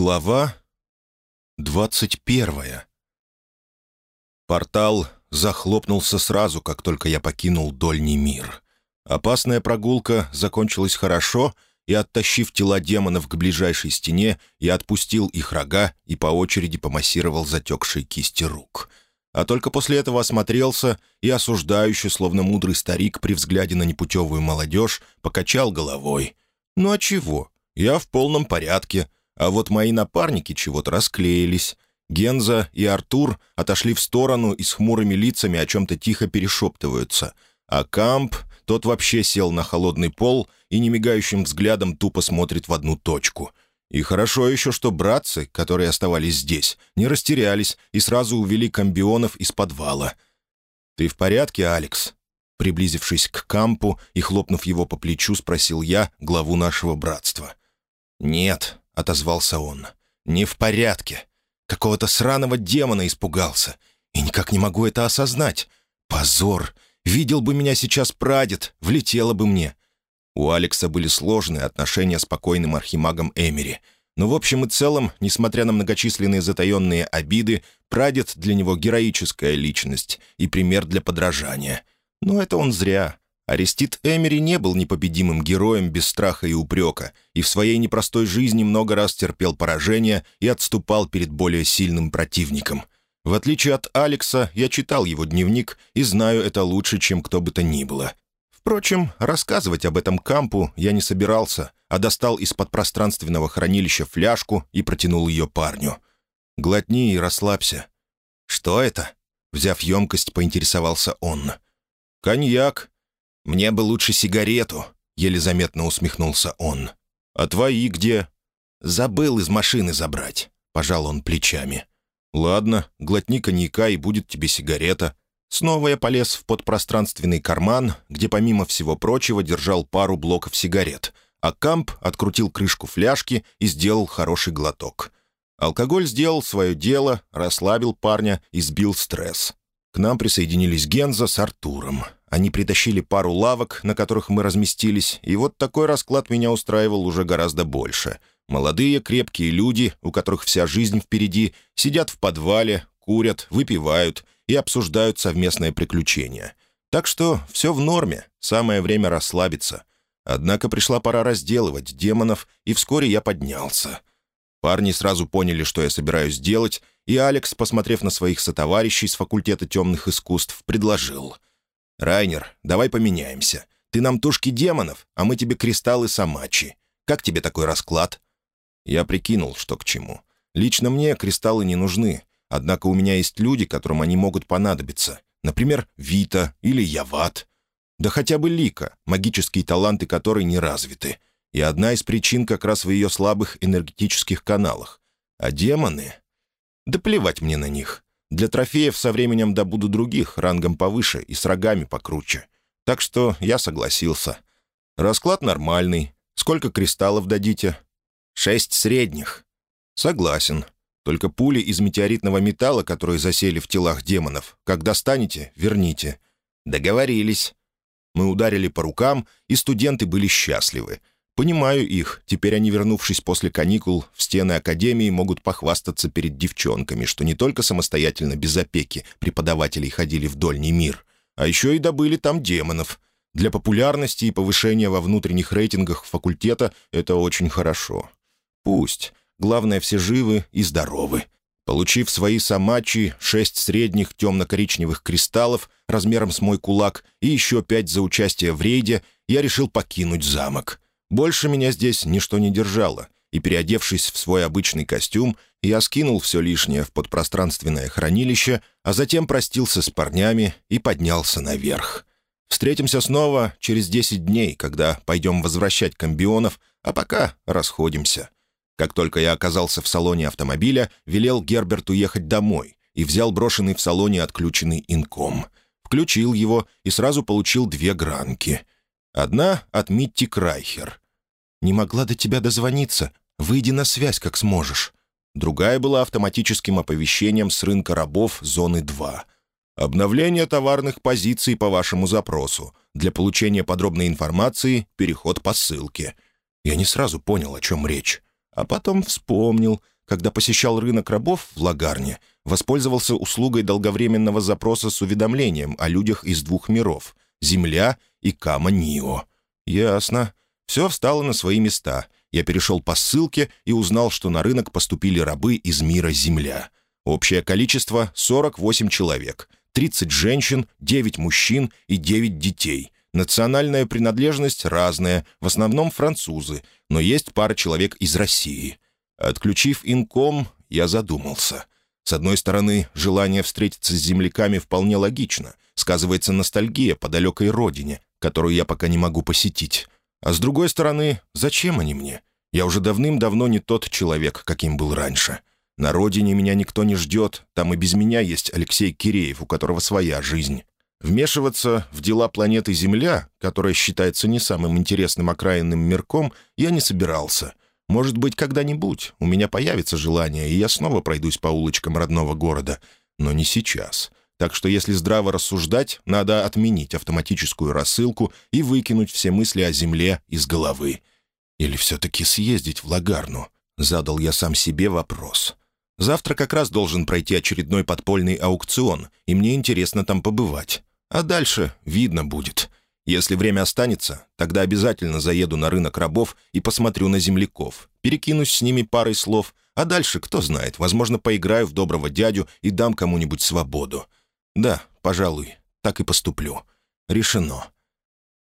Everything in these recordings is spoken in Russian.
Глава двадцать первая. Портал захлопнулся сразу, как только я покинул Дольний мир. Опасная прогулка закончилась хорошо, и, оттащив тела демонов к ближайшей стене, я отпустил их рога и по очереди помассировал затекшие кисти рук. А только после этого осмотрелся и, осуждающий, словно мудрый старик при взгляде на непутевую молодежь, покачал головой. «Ну а чего? Я в полном порядке». А вот мои напарники чего-то расклеились. Генза и Артур отошли в сторону и с хмурыми лицами о чем-то тихо перешептываются. А Камп, тот вообще сел на холодный пол и немигающим взглядом тупо смотрит в одну точку. И хорошо еще, что братцы, которые оставались здесь, не растерялись и сразу увели комбионов из подвала. «Ты в порядке, Алекс?» Приблизившись к Кампу и хлопнув его по плечу, спросил я главу нашего братства. «Нет», отозвался он. «Не в порядке. Какого-то сраного демона испугался. И никак не могу это осознать. Позор! Видел бы меня сейчас прадед, влетело бы мне». У Алекса были сложные отношения с покойным архимагом Эмери. Но в общем и целом, несмотря на многочисленные затаенные обиды, прадед для него героическая личность и пример для подражания. Но это он зря. Арестит Эмери не был непобедимым героем без страха и упрека, и в своей непростой жизни много раз терпел поражение и отступал перед более сильным противником. В отличие от Алекса, я читал его дневник и знаю это лучше, чем кто бы то ни было. Впрочем, рассказывать об этом Кампу я не собирался, а достал из-под пространственного хранилища фляжку и протянул ее парню. «Глотни и расслабься». «Что это?» Взяв емкость, поинтересовался он. «Коньяк», «Мне бы лучше сигарету», — еле заметно усмехнулся он. «А твои где?» «Забыл из машины забрать», — пожал он плечами. «Ладно, глотни коньяка, и будет тебе сигарета». Снова я полез в подпространственный карман, где помимо всего прочего держал пару блоков сигарет, а Камп открутил крышку фляжки и сделал хороший глоток. Алкоголь сделал свое дело, расслабил парня и сбил стресс. К нам присоединились Генза с Артуром. Они притащили пару лавок, на которых мы разместились, и вот такой расклад меня устраивал уже гораздо больше. Молодые, крепкие люди, у которых вся жизнь впереди, сидят в подвале, курят, выпивают и обсуждают совместное приключение. Так что все в норме, самое время расслабиться. Однако пришла пора разделывать демонов, и вскоре я поднялся. Парни сразу поняли, что я собираюсь делать, и Алекс, посмотрев на своих сотоварищей с факультета темных искусств, предложил — «Райнер, давай поменяемся. Ты нам тушки демонов, а мы тебе кристаллы самачи. Как тебе такой расклад?» Я прикинул, что к чему. Лично мне кристаллы не нужны, однако у меня есть люди, которым они могут понадобиться. Например, Вита или Яват. Да хотя бы Лика, магические таланты которой не развиты. И одна из причин как раз в ее слабых энергетических каналах. А демоны? Да плевать мне на них. Для трофеев со временем добуду других, рангом повыше и с рогами покруче. Так что я согласился. Расклад нормальный. Сколько кристаллов дадите? Шесть средних. Согласен. Только пули из метеоритного металла, которые засели в телах демонов, как достанете, верните. Договорились. Мы ударили по рукам, и студенты были счастливы — Понимаю их. Теперь они, вернувшись после каникул, в стены академии могут похвастаться перед девчонками, что не только самостоятельно, без опеки, преподавателей ходили в дольний мир, а еще и добыли там демонов. Для популярности и повышения во внутренних рейтингах факультета это очень хорошо. Пусть. Главное, все живы и здоровы. Получив свои самачи, шесть средних темно-коричневых кристаллов размером с мой кулак и еще пять за участие в рейде, я решил покинуть замок — больше меня здесь ничто не держало, и, переодевшись в свой обычный костюм, я скинул все лишнее в подпространственное хранилище, а затем простился с парнями и поднялся наверх. Встретимся снова через десять дней, когда пойдем возвращать комбионов, а пока расходимся. Как только я оказался в салоне автомобиля, велел Герберту ехать домой и взял брошенный в салоне отключенный инком. Включил его и сразу получил две гранки — Одна от Митти Крайхер. «Не могла до тебя дозвониться. Выйди на связь, как сможешь». Другая была автоматическим оповещением с рынка рабов зоны 2. «Обновление товарных позиций по вашему запросу. Для получения подробной информации переход по ссылке». Я не сразу понял, о чем речь. А потом вспомнил, когда посещал рынок рабов в Лагарне, воспользовался услугой долговременного запроса с уведомлением о людях из двух миров — Земля и Кама-Нио. Ясно. Все встало на свои места. Я перешел по ссылке и узнал, что на рынок поступили рабы из мира Земля. Общее количество — 48 человек. 30 женщин, 9 мужчин и 9 детей. Национальная принадлежность разная, в основном французы, но есть пара человек из России. Отключив инком, я задумался. С одной стороны, желание встретиться с земляками вполне логично. Сказывается ностальгия по далекой родине, которую я пока не могу посетить. А с другой стороны, зачем они мне? Я уже давным-давно не тот человек, каким был раньше. На родине меня никто не ждет, там и без меня есть Алексей Киреев, у которого своя жизнь. Вмешиваться в дела планеты Земля, которая считается не самым интересным окраинным мирком, я не собирался. Может быть, когда-нибудь у меня появится желание, и я снова пройдусь по улочкам родного города. Но не сейчас. Так что если здраво рассуждать, надо отменить автоматическую рассылку и выкинуть все мысли о Земле из головы. Или все-таки съездить в Лагарну? Задал я сам себе вопрос. Завтра как раз должен пройти очередной подпольный аукцион, и мне интересно там побывать. А дальше видно будет. Если время останется, тогда обязательно заеду на рынок рабов и посмотрю на земляков, перекинусь с ними парой слов, а дальше, кто знает, возможно, поиграю в доброго дядю и дам кому-нибудь свободу. Да, пожалуй, так и поступлю. Решено.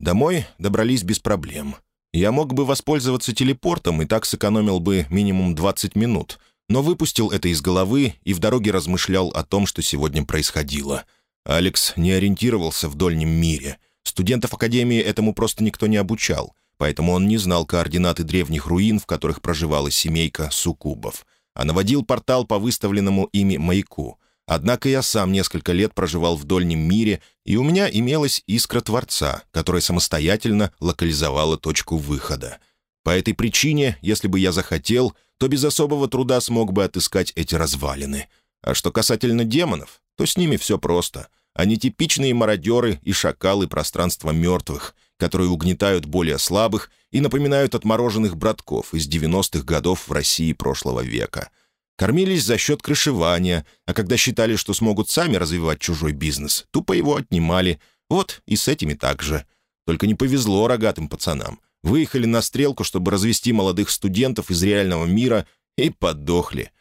Домой добрались без проблем. Я мог бы воспользоваться телепортом и так сэкономил бы минимум 20 минут, но выпустил это из головы и в дороге размышлял о том, что сегодня происходило. Алекс не ориентировался в дольнем мире. Студентов Академии этому просто никто не обучал, поэтому он не знал координаты древних руин, в которых проживала семейка суккубов, а наводил портал по выставленному ими маяку. Однако я сам несколько лет проживал в дольнем мире, и у меня имелась искра Творца, которая самостоятельно локализовала точку выхода. По этой причине, если бы я захотел — то без особого труда смог бы отыскать эти развалины. А что касательно демонов, то с ними все просто. Они типичные мародеры и шакалы пространства мертвых, которые угнетают более слабых и напоминают отмороженных братков из 90-х годов в России прошлого века. Кормились за счет крышевания, а когда считали, что смогут сами развивать чужой бизнес, тупо его отнимали. Вот и с этими так же. Только не повезло рогатым пацанам выехали на стрелку, чтобы развести молодых студентов из реального мира, и подохли.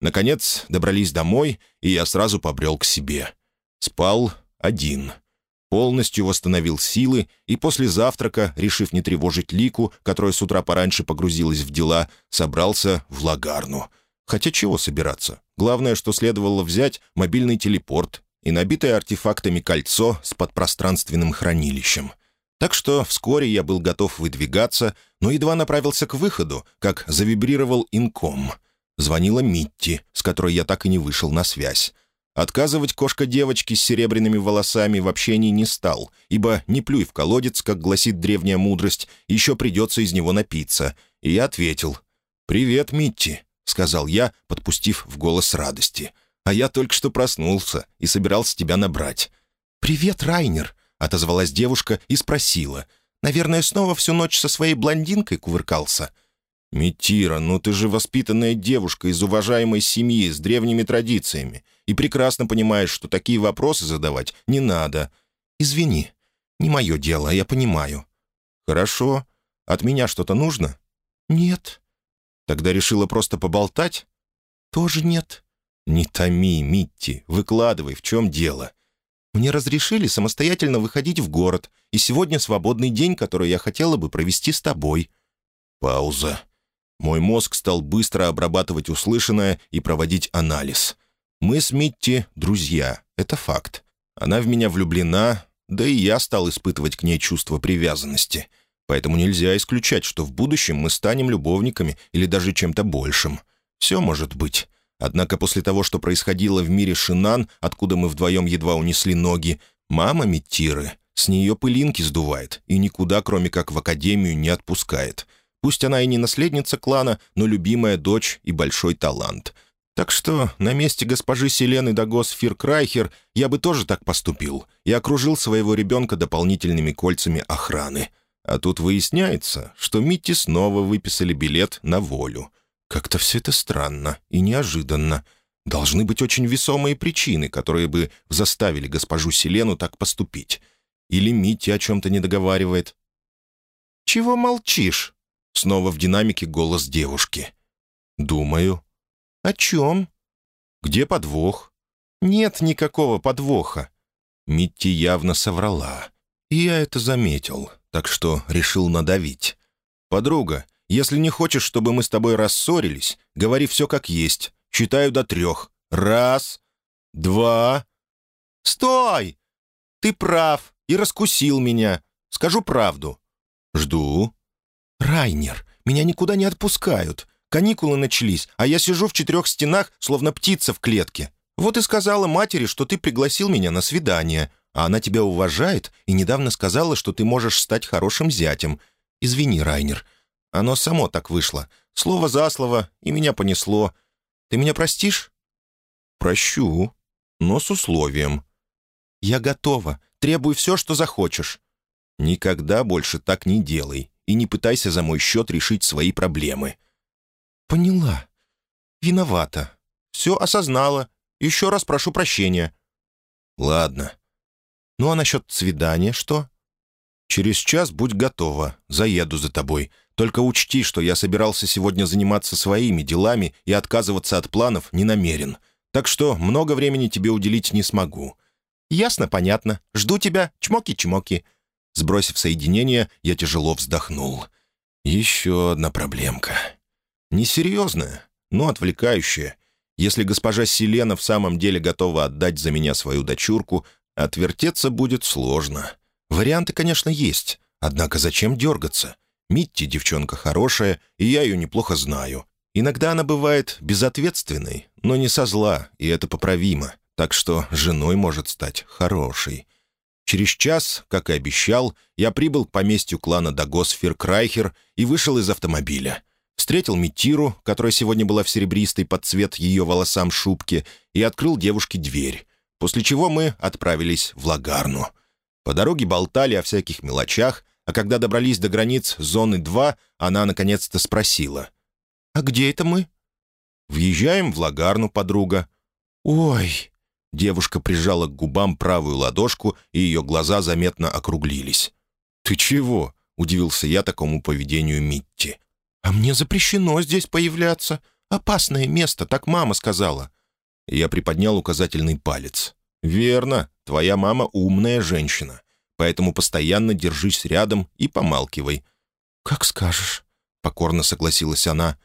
Наконец добрались домой, и я сразу побрел к себе. Спал один. Полностью восстановил силы, и после завтрака, решив не тревожить Лику, которая с утра пораньше погрузилась в дела, собрался в Лагарну. Хотя чего собираться? Главное, что следовало взять мобильный телепорт и набитое артефактами кольцо с подпространственным хранилищем — так что вскоре я был готов выдвигаться, но едва направился к выходу, как завибрировал инком. Звонила Митти, с которой я так и не вышел на связь. Отказывать кошка-девочке с серебряными волосами в общении не стал, ибо не плюй в колодец, как гласит древняя мудрость, еще придется из него напиться. И я ответил. «Привет, Митти», — сказал я, подпустив в голос радости. «А я только что проснулся и собирался тебя набрать». «Привет, Райнер», — отозвалась девушка и спросила. «Наверное, снова всю ночь со своей блондинкой кувыркался?» «Митира, ну ты же воспитанная девушка из уважаемой семьи с древними традициями и прекрасно понимаешь, что такие вопросы задавать не надо. Извини, не мое дело, я понимаю». «Хорошо. От меня что-то нужно?» «Нет». «Тогда решила просто поболтать?» «Тоже нет». «Не томи, Митти, выкладывай, в чем дело?» Мне разрешили самостоятельно выходить в город, и сегодня свободный день, который я хотела бы провести с тобой». Пауза. Мой мозг стал быстро обрабатывать услышанное и проводить анализ. Мы с Митти — друзья, это факт. Она в меня влюблена, да и я стал испытывать к ней чувство привязанности. Поэтому нельзя исключать, что в будущем мы станем любовниками или даже чем-то большим. Все может быть. Однако после того, что происходило в мире Шинан, откуда мы вдвоем едва унесли ноги, мама Миттиры с нее пылинки сдувает и никуда, кроме как в академию, не отпускает. Пусть она и не наследница клана, но любимая дочь и большой талант. Так что на месте госпожи Селены Дагос Фиркрайхер я бы тоже так поступил и окружил своего ребенка дополнительными кольцами охраны. А тут выясняется, что Митти снова выписали билет на волю — Как-то все это странно и неожиданно. Должны быть очень весомые причины, которые бы заставили госпожу Селену так поступить. Или Митя о чем-то не договаривает. «Чего молчишь?» Снова в динамике голос девушки. «Думаю». «О чем?» «Где подвох?» «Нет никакого подвоха». Митти явно соврала. Я это заметил, так что решил надавить. «Подруга, если не хочешь, чтобы мы с тобой рассорились, говори все как есть. Считаю до трех. Раз, два...» «Стой! Ты прав и раскусил меня. Скажу правду». «Жду». «Райнер, меня никуда не отпускают. Каникулы начались, а я сижу в четырех стенах, словно птица в клетке. Вот и сказала матери, что ты пригласил меня на свидание, а она тебя уважает и недавно сказала, что ты можешь стать хорошим зятем. Извини, Райнер, оно само так вышло. Слово за слово, и меня понесло. Ты меня простишь?» «Прощу, но с условием». «Я готова. Требуй все, что захочешь». «Никогда больше так не делай и не пытайся за мой счет решить свои проблемы». «Поняла. Виновата. Все осознала. Еще раз прошу прощения». «Ладно. Ну а насчет свидания что?» «Через час будь готова. Заеду за тобой. Только учти, что я собирался сегодня заниматься своими делами и отказываться от планов не намерен. Так что много времени тебе уделить не смогу». «Ясно, понятно. Жду тебя. Чмоки-чмоки». Сбросив соединение, я тяжело вздохнул. «Еще одна проблемка. Несерьезная, но отвлекающая. Если госпожа Селена в самом деле готова отдать за меня свою дочурку, отвертеться будет сложно. Варианты, конечно, есть, однако зачем дергаться? Митти девчонка хорошая, и я ее неплохо знаю. Иногда она бывает безответственной, но не со зла, и это поправимо, так что женой может стать хорошей. Через час, как и обещал, я прибыл к поместью клана Дагос Фиркрайхер и вышел из автомобиля. Встретил Митиру, которая сегодня была в серебристой под цвет ее волосам шубке, и открыл девушке дверь, после чего мы отправились в Лагарну. По дороге болтали о всяких мелочах, а когда добрались до границ зоны 2, она наконец-то спросила. «А где это мы?» «Въезжаем в Лагарну, подруга». «Ой!» Девушка прижала к губам правую ладошку, и ее глаза заметно округлились. «Ты чего?» — удивился я такому поведению Митти. «А мне запрещено здесь появляться. Опасное место, так мама сказала». Я приподнял указательный палец. «Верно, твоя мама умная женщина, поэтому постоянно держись рядом и помалкивай». «Как скажешь», — покорно согласилась она.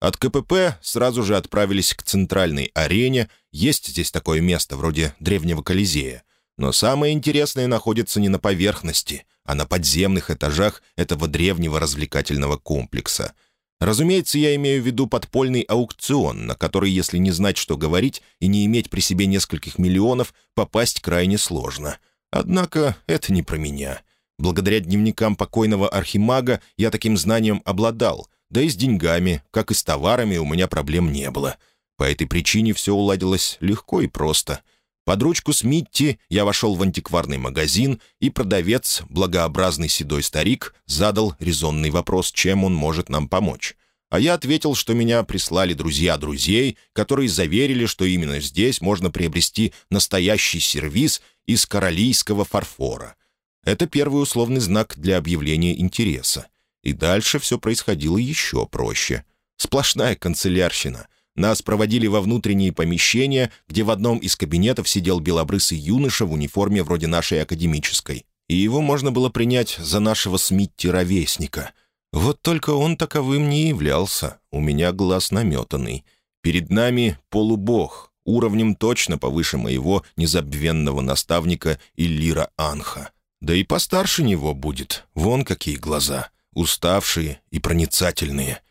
От КПП сразу же отправились к центральной арене, есть здесь такое место, вроде древнего Колизея. Но самое интересное находится не на поверхности, а на подземных этажах этого древнего развлекательного комплекса. Разумеется, я имею в виду подпольный аукцион, на который, если не знать, что говорить, и не иметь при себе нескольких миллионов, попасть крайне сложно. Однако это не про меня. Благодаря дневникам покойного архимага я таким знанием обладал — да и с деньгами, как и с товарами, у меня проблем не было. По этой причине все уладилось легко и просто. Под ручку с Митти я вошел в антикварный магазин, и продавец, благообразный седой старик, задал резонный вопрос, чем он может нам помочь. А я ответил, что меня прислали друзья друзей, которые заверили, что именно здесь можно приобрести настоящий сервиз из королийского фарфора. Это первый условный знак для объявления интереса. И дальше все происходило еще проще. Сплошная канцелярщина. Нас проводили во внутренние помещения, где в одном из кабинетов сидел белобрысый юноша в униформе вроде нашей академической. И его можно было принять за нашего Смитти-ровесника. Вот только он таковым не являлся, у меня глаз наметанный. Перед нами полубог, уровнем точно повыше моего незабвенного наставника Иллира Анха. Да и постарше него будет, вон какие глаза уставшие и проницательные.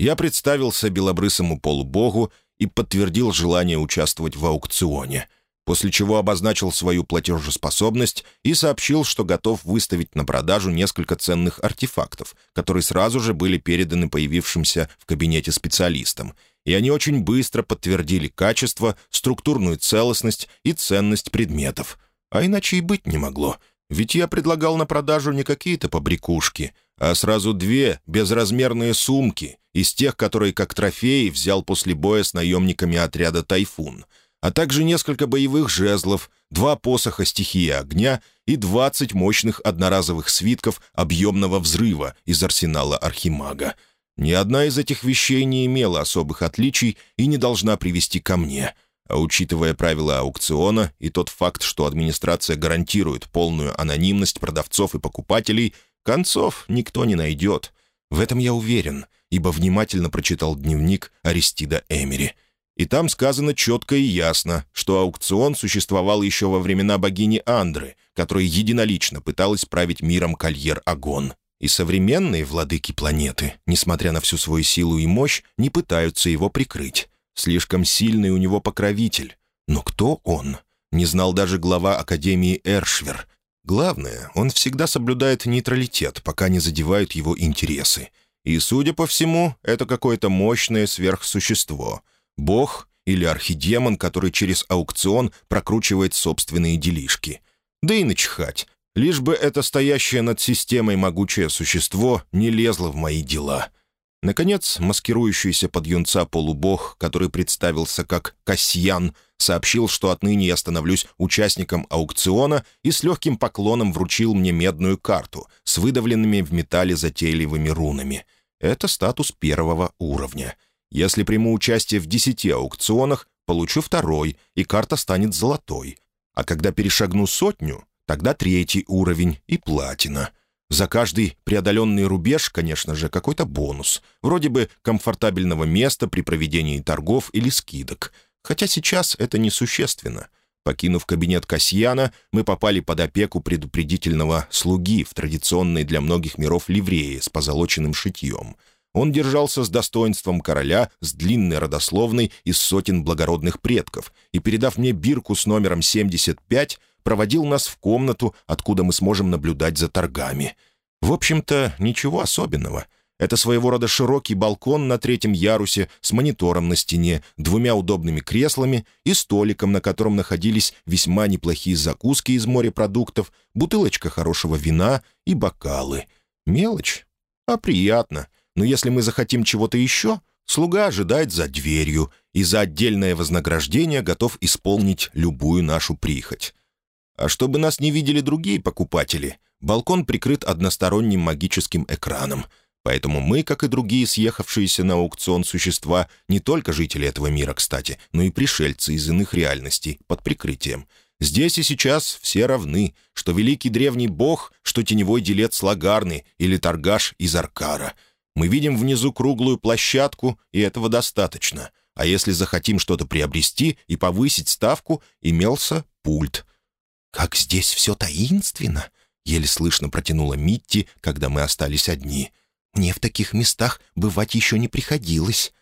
Я представился белобрысому полубогу и подтвердил желание участвовать в аукционе, после чего обозначил свою платежеспособность и сообщил, что готов выставить на продажу несколько ценных артефактов, которые сразу же были переданы появившимся в кабинете специалистам, и они очень быстро подтвердили качество, структурную целостность и ценность предметов. А иначе и быть не могло, ведь я предлагал на продажу не какие-то побрякушки, а сразу две безразмерные сумки, из тех, которые как трофеи взял после боя с наемниками отряда «Тайфун», а также несколько боевых жезлов, два посоха стихии огня и 20 мощных одноразовых свитков объемного взрыва из арсенала Архимага. Ни одна из этих вещей не имела особых отличий и не должна привести ко мне. А учитывая правила аукциона и тот факт, что администрация гарантирует полную анонимность продавцов и покупателей, концов никто не найдет. В этом я уверен, ибо внимательно прочитал дневник Аристида Эмери. И там сказано четко и ясно, что аукцион существовал еще во времена богини Андры, которая единолично пыталась править миром Кольер-Агон. И современные владыки планеты, несмотря на всю свою силу и мощь, не пытаются его прикрыть. Слишком сильный у него покровитель. Но кто он? Не знал даже глава Академии Эршвер. Главное, он всегда соблюдает нейтралитет, пока не задевают его интересы. И, судя по всему, это какое-то мощное сверхсущество. Бог или архидемон, который через аукцион прокручивает собственные делишки. Да и начхать, Лишь бы это стоящее над системой могучее существо не лезло в мои дела. Наконец, маскирующийся под юнца полубог, который представился как Касьян, сообщил, что отныне я становлюсь участником аукциона и с легким поклоном вручил мне медную карту с выдавленными в металле затейливыми рунами. Это статус первого уровня. Если приму участие в десяти аукционах, получу второй, и карта станет золотой. А когда перешагну сотню, Тогда третий уровень и платина. За каждый преодоленный рубеж, конечно же, какой-то бонус. Вроде бы комфортабельного места при проведении торгов или скидок. Хотя сейчас это несущественно. Покинув кабинет Касьяна, мы попали под опеку предупредительного слуги в традиционной для многих миров ливреи с позолоченным шитьем. Он держался с достоинством короля, с длинной родословной из сотен благородных предков, и, передав мне бирку с номером 75, проводил нас в комнату, откуда мы сможем наблюдать за торгами. В общем-то, ничего особенного. Это своего рода широкий балкон на третьем ярусе с монитором на стене, двумя удобными креслами и столиком, на котором находились весьма неплохие закуски из морепродуктов, бутылочка хорошего вина и бокалы. Мелочь? А приятно. Но если мы захотим чего-то еще, слуга ожидает за дверью и за отдельное вознаграждение готов исполнить любую нашу прихоть. А чтобы нас не видели другие покупатели, балкон прикрыт односторонним магическим экраном. Поэтому мы, как и другие съехавшиеся на аукцион существа, не только жители этого мира, кстати, но и пришельцы из иных реальностей под прикрытием. Здесь и сейчас все равны, что великий древний бог, что теневой делец Лагарны или торгаш из Аркара. Мы видим внизу круглую площадку, и этого достаточно. А если захотим что-то приобрести и повысить ставку, имелся пульт — «Как здесь все таинственно!» — еле слышно протянула Митти, когда мы остались одни. «Мне в таких местах бывать еще не приходилось».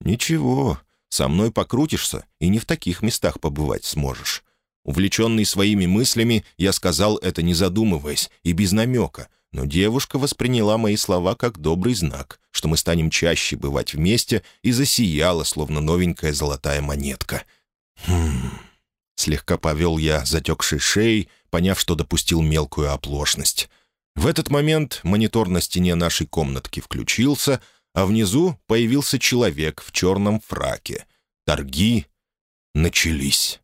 «Ничего, со мной покрутишься, и не в таких местах побывать сможешь». Увлеченный своими мыслями, я сказал это не задумываясь и без намека, но девушка восприняла мои слова как добрый знак, что мы станем чаще бывать вместе, и засияла, словно новенькая золотая монетка. «Хм...» Слегка повел я затекшей шеей, поняв, что допустил мелкую оплошность. В этот момент монитор на стене нашей комнатки включился, а внизу появился человек в черном фраке. Торги начались.